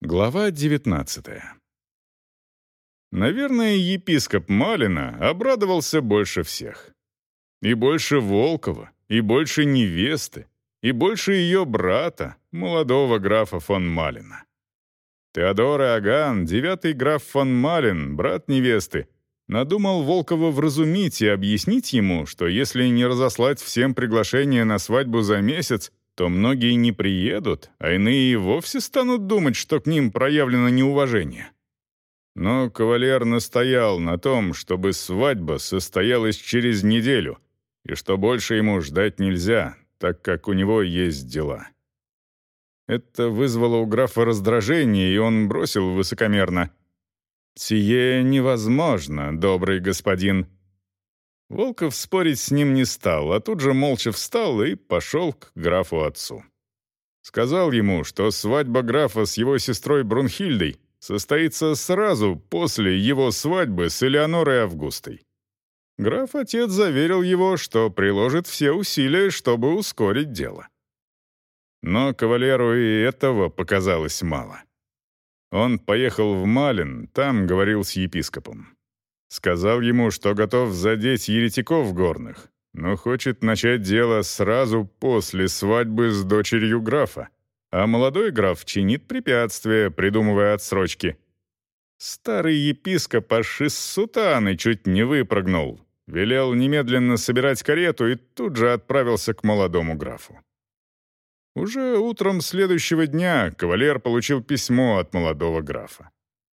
Глава 19 Наверное, епископ Малина обрадовался больше всех. И больше Волкова, и больше невесты, и больше ее брата, молодого графа фон Малина. Теодор Иоганн, девятый граф фон Малин, брат невесты, надумал Волкова вразумить и объяснить ему, что если не разослать всем приглашение на свадьбу за месяц, то многие не приедут, а иные и вовсе станут думать, что к ним проявлено неуважение. Но кавалер настоял на том, чтобы свадьба состоялась через неделю, и что больше ему ждать нельзя, так как у него есть дела. Это вызвало у графа раздражение, и он бросил высокомерно. «Сие невозможно, добрый господин. Волков спорить с ним не стал, а тут же молча встал и пошел к графу-отцу. Сказал ему, что свадьба графа с его сестрой Брунхильдой состоится сразу после его свадьбы с Элеонорой Августой. Граф-отец заверил его, что приложит все усилия, чтобы ускорить дело. Но кавалеру и этого показалось мало. Он поехал в Малин, там говорил с епископом. Сказал ему, что готов задеть еретиков горных, но хочет начать дело сразу после свадьбы с дочерью графа. А молодой граф чинит препятствия, придумывая отсрочки. Старый епископ аж из сутаны чуть не выпрыгнул. Велел немедленно собирать карету и тут же отправился к молодому графу. Уже утром следующего дня кавалер получил письмо от молодого графа.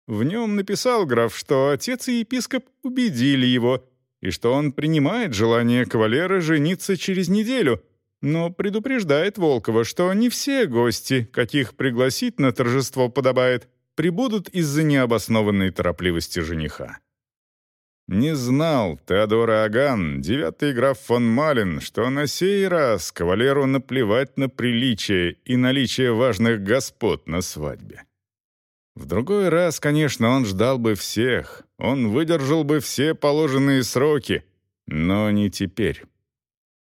В нем написал граф, что отец и епископ убедили его, и что он принимает желание кавалера жениться через неделю, но предупреждает Волкова, что не все гости, каких пригласить на торжество подобает, прибудут из-за необоснованной торопливости жениха. Не знал Теодор Аган, девятый граф фон Малин, что на сей раз кавалеру наплевать на приличие и наличие важных господ на свадьбе. В другой раз, конечно, он ждал бы всех, он выдержал бы все положенные сроки, но не теперь.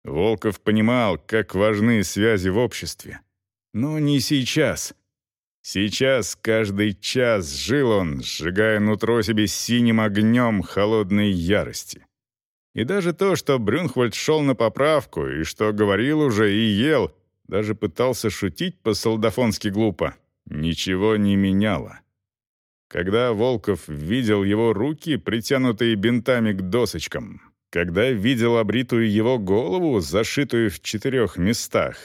Волков понимал, как важны связи в обществе. Но не сейчас. Сейчас каждый час жил он, сжигая нутро себе синим огнем холодной ярости. И даже то, что Брюнхвальд шел на поправку, и что говорил уже и ел, даже пытался шутить по-солдафонски глупо, ничего не меняло. Когда Волков видел его руки, притянутые бинтами к досочкам, когда видел обритую его голову, зашитую в четырех местах,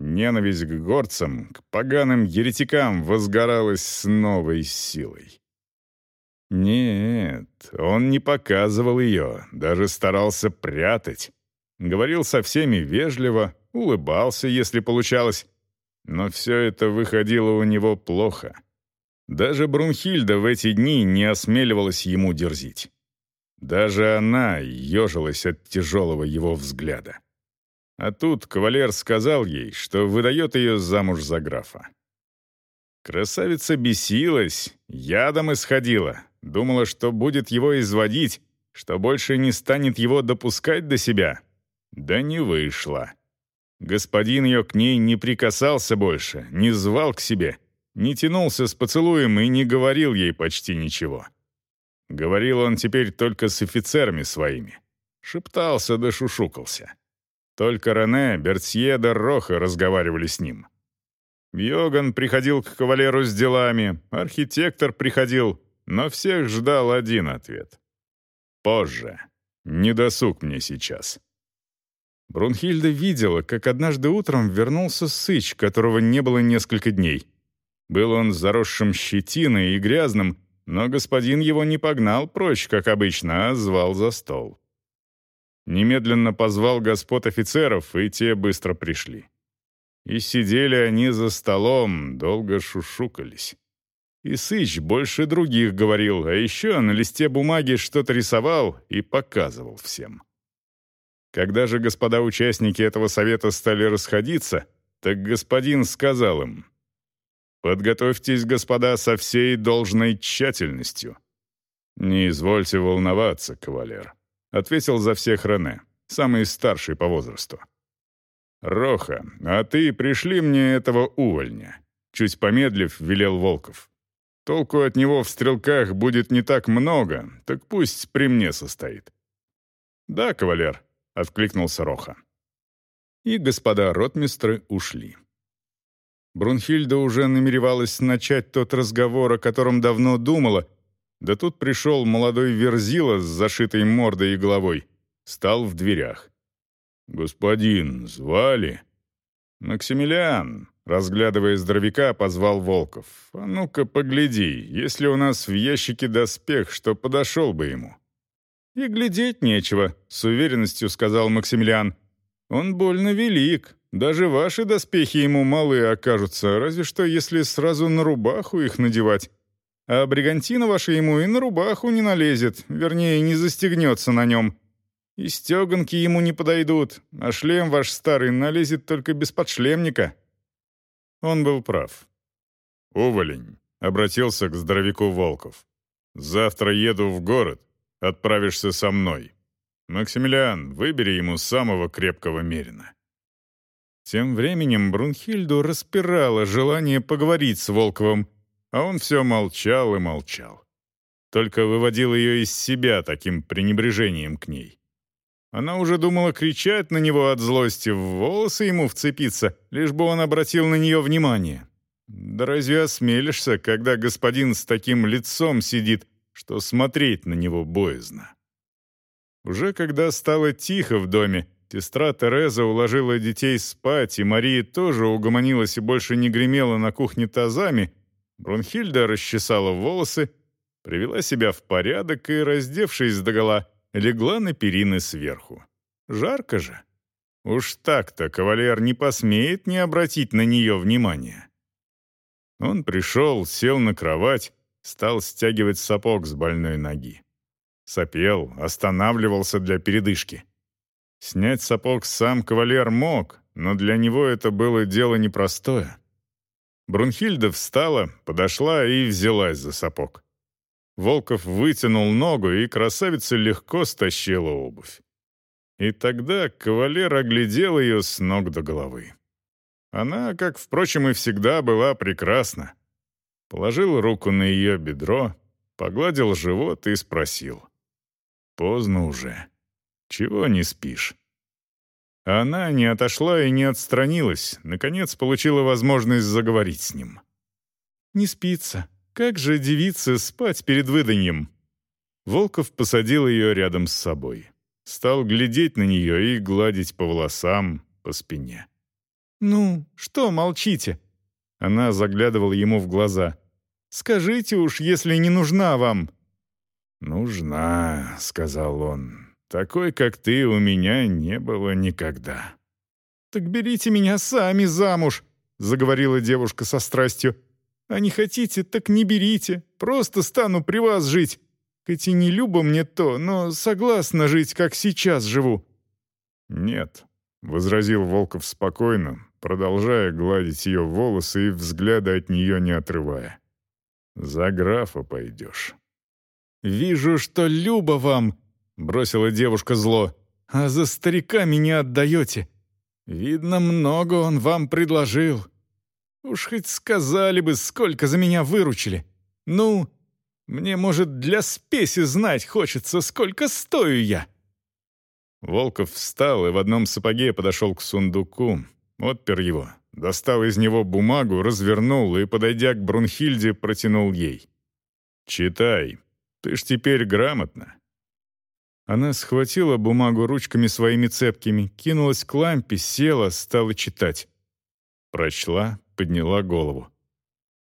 ненависть к горцам, к поганым еретикам возгоралась с новой силой. Нет, он не показывал ее, даже старался прятать. Говорил со всеми вежливо, улыбался, если получалось, но все это выходило у него плохо. Даже Брунхильда в эти дни не осмеливалась ему дерзить. Даже она ежилась от тяжелого его взгляда. А тут кавалер сказал ей, что выдает ее замуж за графа. Красавица бесилась, ядом исходила, думала, что будет его изводить, что больше не станет его допускать до себя. Да не вышло. Господин ее к ней не прикасался больше, не звал к себе — не тянулся с поцелуем и не говорил ей почти ничего. Говорил он теперь только с офицерами своими. Шептался да шушукался. Только Рене, Бертье да Роха разговаривали с ним. Йоган приходил к кавалеру с делами, архитектор приходил, но всех ждал один ответ. «Позже. Не досуг мне сейчас». Брунхильда видела, как однажды утром вернулся Сыч, которого не было несколько дней — был он заросшим щетиной и грязным, но господин его не погнал прочь, как обычно, а звал за стол. Немедленно позвал господ офицеров, и те быстро пришли. И сидели они за столом, долго шушукались. И Сыч больше других говорил, а еще на листе бумаги что-то рисовал и показывал всем. Когда же господа участники этого совета стали расходиться, так господин сказал им, Подготовьтесь, господа, со всей должной тщательностью». «Не извольте волноваться, кавалер», — ответил за всех Рене, самый старший по возрасту. «Роха, а ты пришли мне этого увольня. чуть помедлив, велел Волков. Толку от него в стрелках будет не так много, так пусть при мне состоит. «Да, кавалер», — откликнулся Роха. И господа ротмистры ушли. Брунхильда уже намеревалась начать тот разговор, о котором давно думала, да тут пришел молодой Верзила с зашитой мордой и головой, стал в дверях. «Господин, звали?» «Максимилиан», разглядывая здоровяка, позвал Волков. «А ну-ка, погляди, если у нас в ящике доспех, что подошел бы ему». «И глядеть нечего», — с уверенностью сказал Максимилиан. «Он больно велик. Даже ваши доспехи ему малые окажутся, разве что если сразу на рубаху их надевать. А бригантина ваша ему и на рубаху не налезет, вернее, не застегнется на нем. И стеганки ему не подойдут, а шлем ваш старый налезет только без подшлемника». Он был прав. «Уволень», — обратился к здоровяку Волков. «Завтра еду в город, отправишься со мной. Максимилиан, выбери ему самого крепкого мерина». Тем временем Брунхильду распирало желание поговорить с Волковым, а он все молчал и молчал. Только выводил ее из себя таким пренебрежением к ней. Она уже думала кричать на него от злости, в волосы ему вцепиться, лишь бы он обратил на нее внимание. Да разве осмелишься, когда господин с таким лицом сидит, что смотреть на него боязно? Уже когда стало тихо в доме, Сестра Тереза уложила детей спать, и Мария тоже угомонилась и больше не гремела на кухне тазами. Брунхильда расчесала волосы, привела себя в порядок и, раздевшись догола, легла на перины сверху. Жарко же. Уж так-то кавалер не посмеет не обратить на нее внимания. Он пришел, сел на кровать, стал стягивать сапог с больной ноги. Сопел, останавливался для передышки. Снять сапог сам кавалер мог, но для него это было дело непростое. Брунхильда встала, подошла и взялась за сапог. Волков вытянул ногу, и красавица легко стащила обувь. И тогда кавалер оглядел ее с ног до головы. Она, как, впрочем, и всегда была прекрасна. Положил руку на ее бедро, погладил живот и спросил. «Поздно уже. Чего не спишь?» Она не отошла и не отстранилась, наконец получила возможность заговорить с ним. «Не спится. Как же девице спать перед выданьем?» Волков посадил ее рядом с собой. Стал глядеть на нее и гладить по волосам, по спине. «Ну, что молчите?» Она заглядывала ему в глаза. «Скажите уж, если не нужна вам». «Нужна», — сказал он. Такой, как ты, у меня не было никогда». «Так берите меня сами замуж», — заговорила девушка со страстью. «А не хотите, так не берите. Просто стану при вас жить. Хоть и не любо мне то, но согласна жить, как сейчас живу». «Нет», — возразил Волков спокойно, продолжая гладить ее волосы и взгляда от нее не отрывая. «За графа пойдешь». «Вижу, что любо вам», — бросила девушка зло. «А за стариками не отдаете. Видно, много он вам предложил. Уж хоть сказали бы, сколько за меня выручили. Ну, мне, может, для спеси знать хочется, сколько стою я». Волков встал и в одном сапоге подошел к сундуку, отпер его, достал из него бумагу, развернул и, подойдя к Брунхильде, протянул ей. «Читай. Ты ж теперь грамотно. Она схватила бумагу ручками своими цепкими, кинулась к лампе, села, стала читать. Прочла, подняла голову.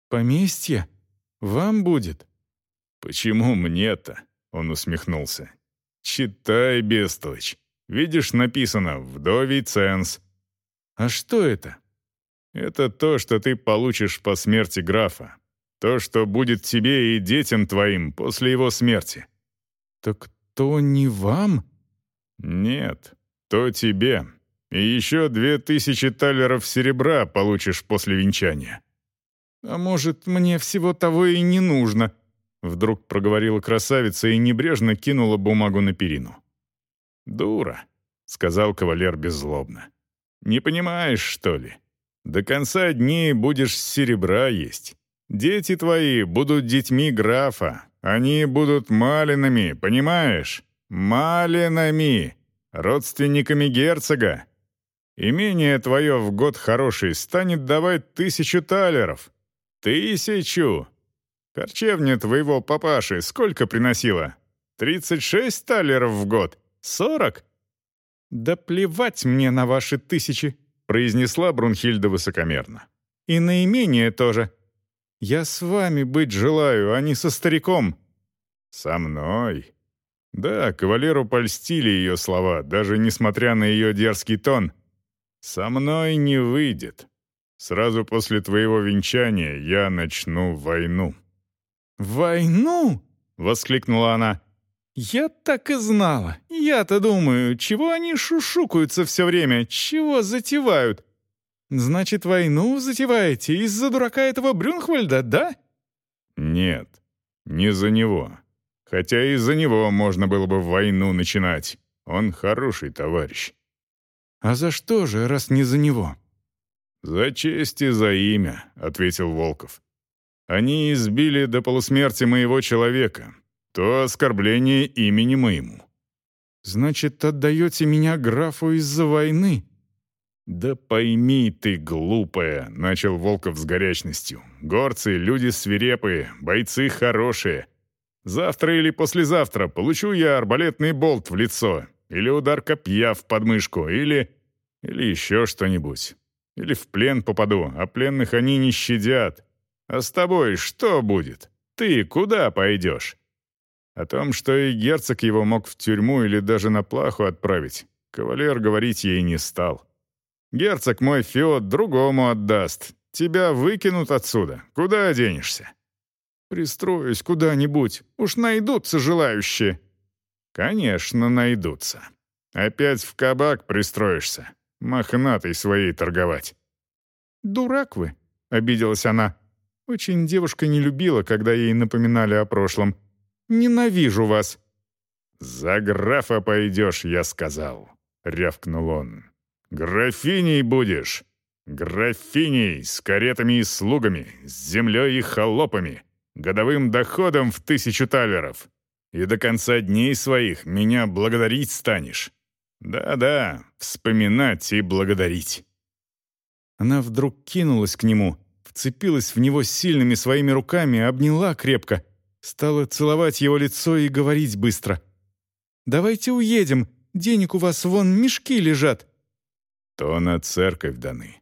«Поместье? Вам будет?» «Почему мне-то?» — он усмехнулся. «Читай, бестолочь. Видишь, написано «Вдовий ценз». «А что это?» «Это то, что ты получишь по смерти графа. То, что будет тебе и детям твоим после его смерти». «Так то не вам?» «Нет, то тебе. И еще две тысячи талеров серебра получишь после венчания». «А может, мне всего того и не нужно?» Вдруг проговорила красавица и небрежно кинула бумагу на перину. «Дура», — сказал кавалер беззлобно. «Не понимаешь, что ли? До конца дней будешь серебра есть. Дети твои будут детьми графа. Они будут малинами, понимаешь? Малинами, родственниками герцога. Имение твое в год хороший станет давать тысячу талеров. Тысячу! Корчевня твоего папаши сколько приносила? Тридцать шесть талеров в год? Сорок? Да плевать мне на ваши тысячи, произнесла Брунхильда высокомерно. И на имение тоже. Я с вами быть желаю, а не со стариком. Со мной. Да, кавалеру польстили ее слова, даже несмотря на ее дерзкий тон. Со мной не выйдет. Сразу после твоего венчания я начну войну». «Войну?» — воскликнула она. «Я так и знала. Я-то думаю, чего они шушукаются все время, чего затевают? Значит, войну затеваете из-за дурака этого Брюнхвальда, да?» «Нет, не за него. Хотя из-за него можно было бы войну начинать. Он хороший товарищ». «А за что же, раз не за него?» «За честь и за имя», — ответил Волков. «Они избили до полусмерти моего человека. То оскорбление имени моему». «Значит, отдаете меня графу из-за войны?» «Да пойми ты, глупая», — начал Волков с горячностью. «Горцы — люди свирепые, бойцы хорошие. Завтра или послезавтра получу я арбалетный болт в лицо, или удар копья в подмышку, или... или еще что-нибудь. Или в плен попаду, а пленных они не щадят. А с тобой что будет? Ты куда пойдешь?» О том, что и герцог его мог в тюрьму или даже на плаху отправить, кавалер говорить ей не стал. «Герцог мой Феод другому отдаст. Тебя выкинут отсюда. Куда денешься?» «Пристроюсь куда-нибудь. Уж найдутся желающие». «Конечно, найдутся. Опять в кабак пристроишься мохнатой своей торговать». «Дурак вы», — обиделась она. Очень девушка не любила, когда ей напоминали о прошлом. «Ненавижу вас». «За графа пойдешь, я сказал», — рявкнул он. «Графиней будешь. Графиней с каретами и слугами, с землей и холопами, годовым доходом в тысячу талеров. И до конца дней своих меня благодарить станешь. Да-да, вспоминать и благодарить. Она вдруг кинулась к нему, вцепилась в него сильными своими руками, обняла крепко, стала целовать его лицо и говорить быстро. «Давайте уедем, денег у вас вон мешки лежат». То на церковь даны.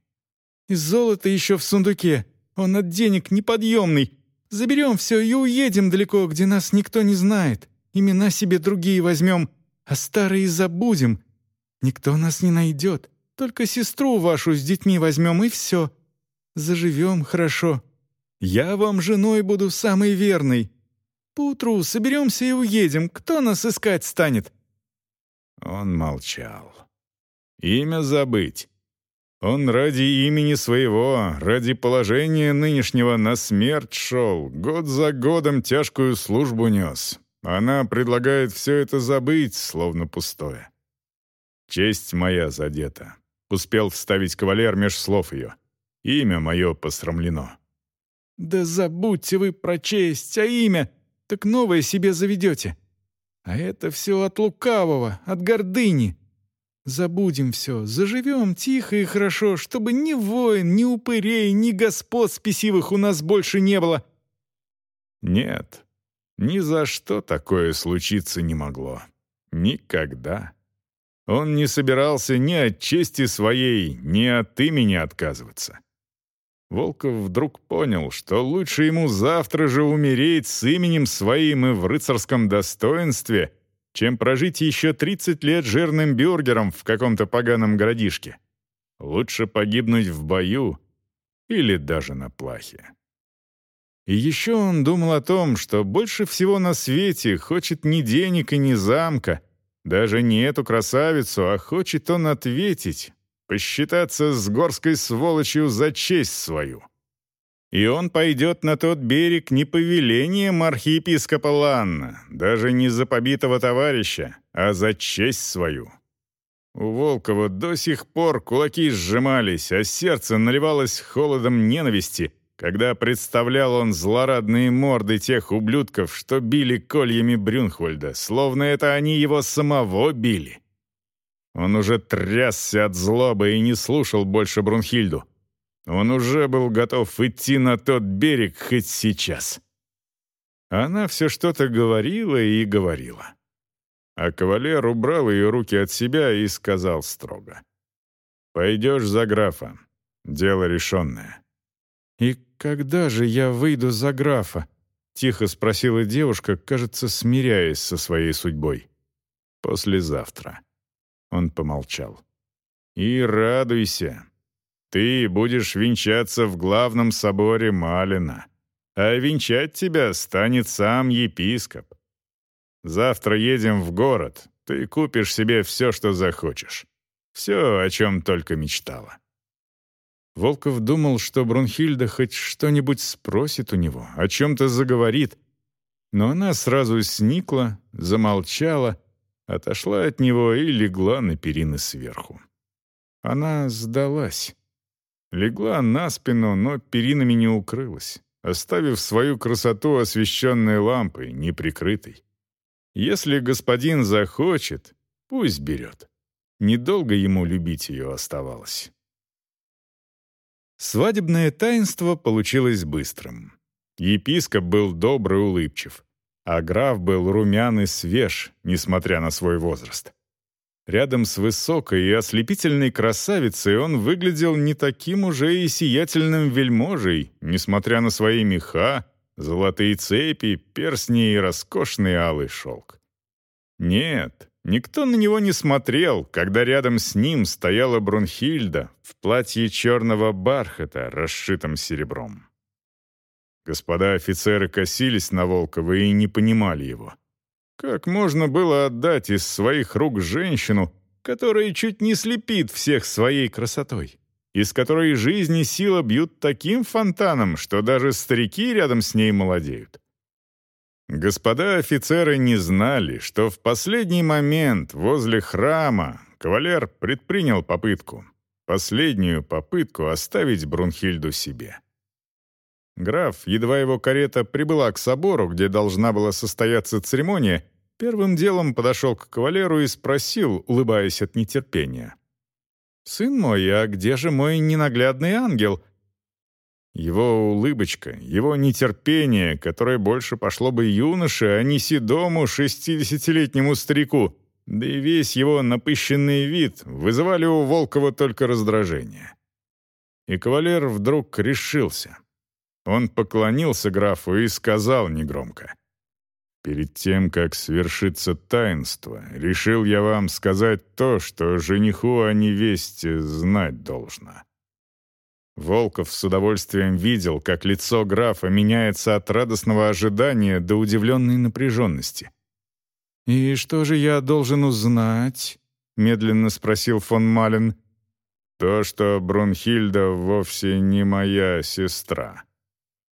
«И золото еще в сундуке, он от денег неподъемный. Заберем все и уедем далеко, где нас никто не знает. Имена себе другие возьмем, а старые забудем. Никто нас не найдет. Только сестру вашу с детьми возьмем, и все. Заживем хорошо. Я вам женой буду самой верной. Поутру соберемся и уедем. Кто нас искать станет?» Он молчал. «Имя забыть. Он ради имени своего, ради положения нынешнего на смерть шел, год за годом тяжкую службу нес. Она предлагает все это забыть, словно пустое. Честь моя задета. Успел вставить кавалер меж слов ее. Имя мое посрамлено. «Да забудьте вы про честь, а имя, так новое себе заведете. А это все от лукавого, от гордыни. Забудем все, заживем тихо и хорошо, чтобы ни воин, ни упырей, ни господ спесивых у нас больше не было». Нет, ни за что такое случиться не могло. Никогда. Он не собирался ни от чести своей, ни от имени отказываться. Волков вдруг понял, что лучше ему завтра же умереть с именем своим и в рыцарском достоинстве, чем прожить еще 30 лет жирным бюргером в каком-то поганом городишке. Лучше погибнуть в бою или даже на плахе. И еще он думал о том, что больше всего на свете хочет ни денег и ни замка, даже не эту красавицу, а хочет он ответить, посчитаться с горской сволочью за честь свою. И он пойдет на тот берег не по велениям архиепископа Ланна, даже не за побитого товарища, а за честь свою. У Волкова до сих пор кулаки сжимались, а сердце наливалось холодом ненависти, когда представлял он злорадные морды тех ублюдков, что били кольями Брюнхвальда, словно это они его самого били. Он уже трясся от злобы и не слушал больше Брунхильду. Он уже был готов идти на тот берег хоть сейчас. Она все что-то говорила и говорила. А кавалер убрал ее руки от себя и сказал строго. «Пойдешь за графа. Дело решенное». «И когда же я выйду за графа?» — тихо спросила девушка, кажется, смиряясь со своей судьбой. «Послезавтра». Он помолчал. «И радуйся. Ты будешь венчаться в главном соборе Малина, а венчать тебя станет сам епископ. Завтра едем в город, ты купишь себе все, что захочешь. Все, о чем только мечтала». Волков думал, что Брунхильда хоть что-нибудь спросит у него, о чем-то заговорит. Но она сразу сникла, замолчала, отошла от него и легла на перины сверху. Она сдалась. Легла на спину, но перинами не укрылась, оставив свою красоту освещенной лампой, неприкрытой. Если господин захочет, пусть берет. Недолго ему любить ее оставалось. Свадебное таинство получилось быстрым. Епископ был добрый улыбчив, а граф был румян и свеж, несмотря на свой возраст. Рядом с высокой и ослепительной красавицей он выглядел не таким уже и сиятельным вельможей, несмотря на свои меха, золотые цепи, перстни и роскошный алый шелк. Нет, никто на него не смотрел, когда рядом с ним стояла Брунхильда в платье черного бархата, расшитом серебром. Господа офицеры косились на Волкова и не понимали его. Как можно было отдать из своих рук женщину, которая чуть не слепит всех своей красотой, из которой жизнь и сила бьют таким фонтаном, что даже старики рядом с ней молодеют? Господа офицеры не знали, что в последний момент возле храма кавалер предпринял попытку, последнюю попытку оставить Брунхильду себе. Граф, едва его карета прибыла к собору, где должна была состояться церемония, первым делом подошел к кавалеру и спросил, улыбаясь от нетерпения. «Сын мой, а где же мой ненаглядный ангел?» Его улыбочка, его нетерпение, которое больше пошло бы юноше, а не седому шестидесятилетнему старику, да и весь его напыщенный вид вызывали у Волкова только раздражение. И кавалер вдруг решился. Он поклонился графу и сказал негромко. «Перед тем, как свершится таинство, решил я вам сказать то, что жениху о невесте знать должно». Волков с удовольствием видел, как лицо графа меняется от радостного ожидания до удивленной напряженности. «И что же я должен узнать?» — медленно спросил фон Малин. «То, что Брунхильда вовсе не моя сестра»,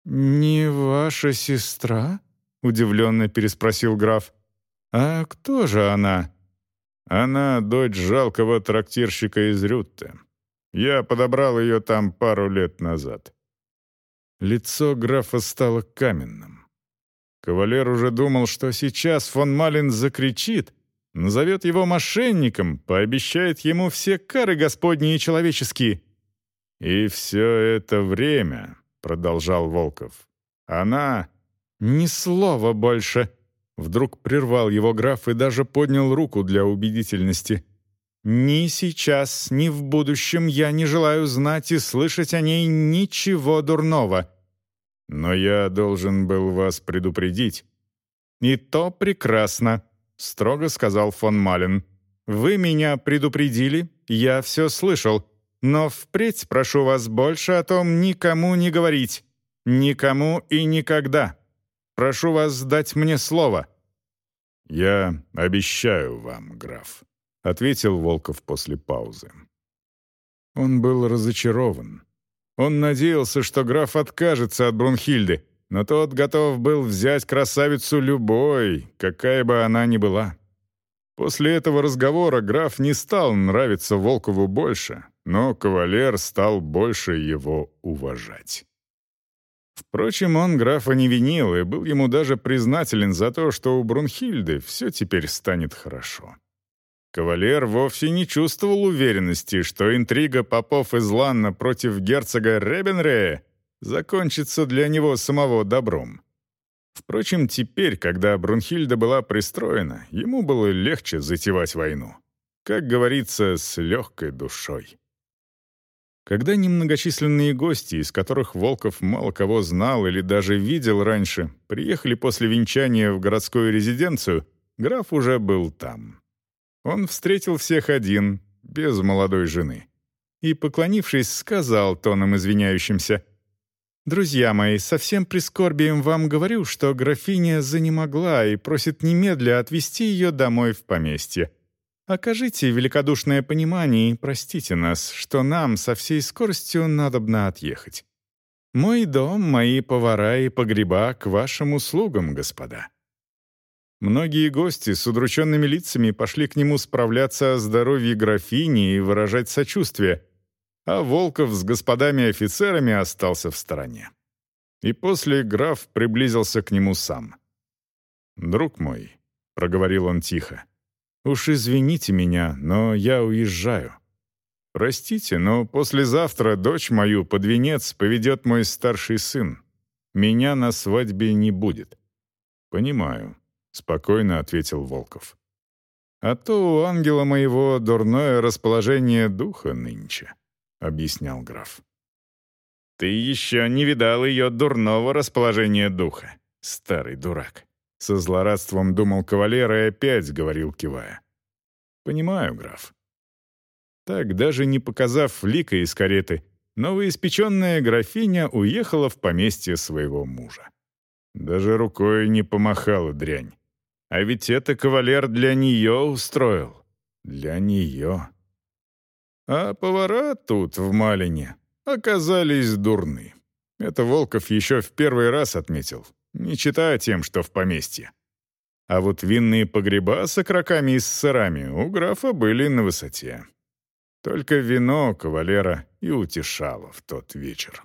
«Не ваша сестра?» — удивленно переспросил граф. «А кто же она?» «Она дочь жалкого трактирщика из Рютте. Я подобрал ее там пару лет назад». Лицо графа стало каменным. Кавалер уже думал, что сейчас фон Малин закричит, назовет его мошенником, пообещает ему все кары господние и человеческие. И все это время продолжал Волков. Она ни слова больше. Вдруг прервал его граф и даже поднял руку для убедительности. Ни сейчас, ни в будущем я не желаю знать и слышать о ней ничего дурного. Но я должен был вас предупредить. И то прекрасно, строго сказал фон Малин. Вы меня предупредили, я все слышал. Но впредь прошу вас больше о том никому не говорить. Никому и никогда. Прошу вас дать мне слово». «Я обещаю вам, граф», — ответил Волков после паузы. Он был разочарован. Он надеялся, что граф откажется от Брунхильды, но тот готов был взять красавицу любой, какая бы она ни была. После этого разговора граф не стал нравиться Волкову больше, но кавалер стал больше его уважать. Впрочем, он графа не винил и был ему даже признателен за то, что у Брунхильды все теперь станет хорошо. Кавалер вовсе не чувствовал уверенности, что интрига попов из Ланна против герцога Ребенрея закончится для него самого добром. Впрочем, теперь, когда Брунхильда была пристроена, ему было легче затевать войну. Как говорится, с легкой душой. Когда немногочисленные гости, из которых Волков мало кого знал или даже видел раньше, приехали после венчания в городскую резиденцию, граф уже был там. Он встретил всех один, без молодой жены. И, поклонившись, сказал тоном извиняющимся, «Друзья мои, со всем прискорбием вам говорю, что графиня занемогла и просит немедля отвезти ее домой в поместье. Окажите великодушное понимание и простите нас, что нам со всей скоростью надобно отъехать. Мой дом, мои повара и погреба к вашим услугам, господа». Многие гости с удрученными лицами пошли к нему справляться о здоровье графини и выражать сочувствие, а Волков с господами-офицерами остался в стороне. И после граф приблизился к нему сам. «Друг мой», — проговорил он тихо, — Уж извините меня, но я уезжаю. Простите, но послезавтра дочь мою под венец поведет мой старший сын. Меня на свадьбе не будет». «Понимаю», — спокойно ответил Волков. «А то у ангела моего дурное расположение духа нынче», — объяснял граф. «Ты еще не видал ее дурного расположения духа, старый дурак», со злорадством думал кавалер и опять говорил, кивая. «Понимаю, граф». Так, даже не показав лика из кареты, новоиспеченная графиня уехала в поместье своего мужа. Даже рукой не помахала дрянь. А ведь это кавалер для нее устроил. Для нее. А повара тут, в Малине, оказались дурны. Это Волков еще в первый раз отметил не читая тем, что в поместье. А вот винные погреба с окроками и с сырами у графа были на высоте. Только вино кавалера и утешало в тот вечер.